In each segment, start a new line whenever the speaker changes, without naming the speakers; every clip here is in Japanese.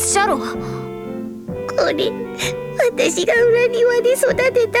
シャロ
これ私が裏庭で育てた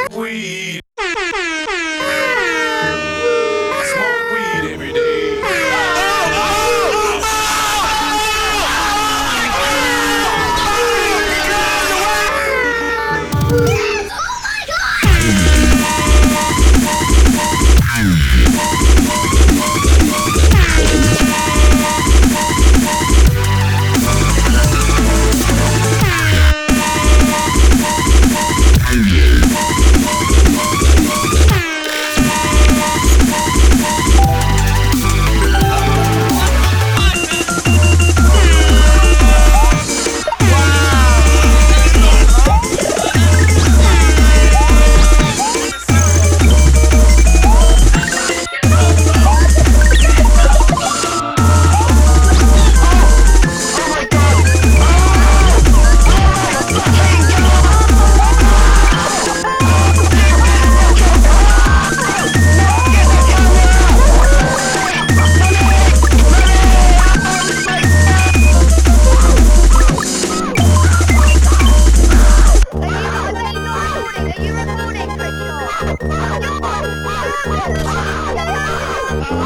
こ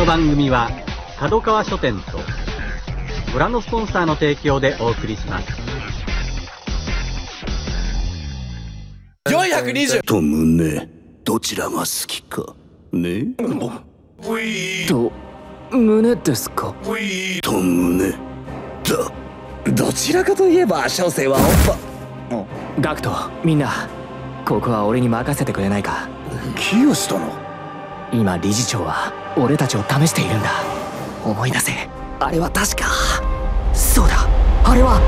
の番組は角川書店とご覧のスポンサーの提供でお送りします。
420
と胸どちらが好きか。ね？
と胸ですか？
と胸。だ
どちらかといえば小生はおっお
ガクトみんなここは俺に任せてくれないか？
キヨシ殿。
今理事長は俺たちを試しているんだ。思い出せ。あれは確か。そうだ。あれは。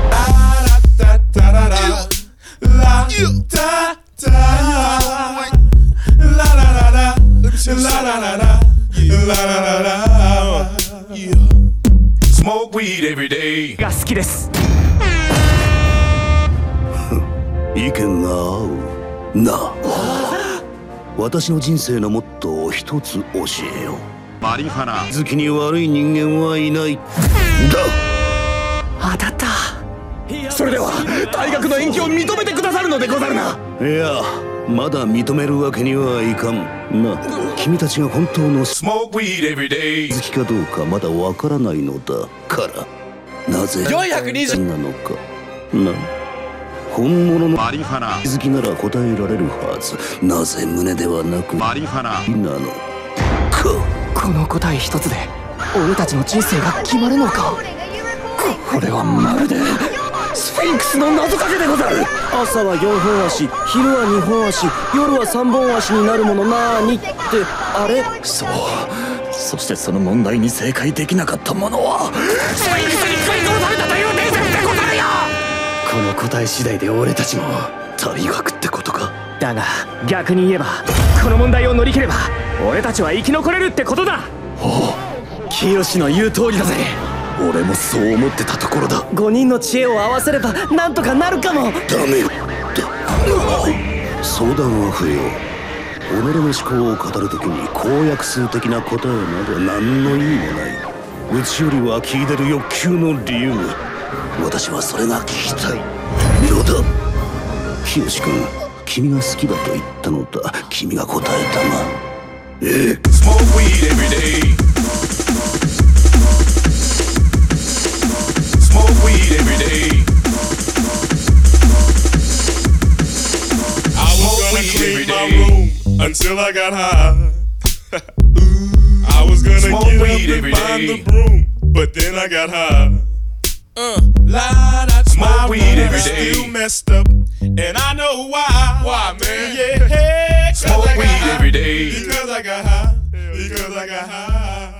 が好きです。
意見が合うな。私の人生のモットーを一つ教えよう。マリファナ。好きに悪い人間はいない。だ。
当たった。
それでは大学の延期を認めてくださるのでござるな。い
やまだ認めるわけにはいかんな。君たちが本当の好
Smoke weed every day.
きかどうかまだわからないのだから。なぜ
420
なのか。な本物のマリファナ。好きなら答えられるはず。なぜ胸ではなくマリファナ。なの。か
この答え一つで俺たちの人生が決まるのか?
これはまるでスフィンクスの謎かけでござる。
朝は4本足昼は2本足夜は3本足になるものなーにって。あれ？
そう。そしてその問題に正解できなかった者はスフィンクスに食い殺されたという伝説でござるよ
この答え次第で俺たちも
大学ってことか？
だが逆に言えばこの問題を乗り切れば俺たちは生き残れるってことだ！
清の言う通りだぜ。
俺もそう思ってたところだ。
5人の知恵を合わせればなんとかなるかも！
ダメだ相談は不要己の思考を語るときに公約数的な答えなど何の意味もない。うちよりは聞いてる欲求の理由私はそれが聞きたいよだ清君君が好きだと言ったのだ君が答えたがええ
Smoke weed every day. Smoke weed every day. I was gonna clean my room until I got high. I was gonna
Smoke
get up and find the broom, but then I got high. Uh, la, da,
Smoke
my
weed
room
every
is. Still messed up, and I know why.
Why, man?
Yeah, 'cause
Smoke
I got
weed
high.
every day.
Because I got high. Because I got high.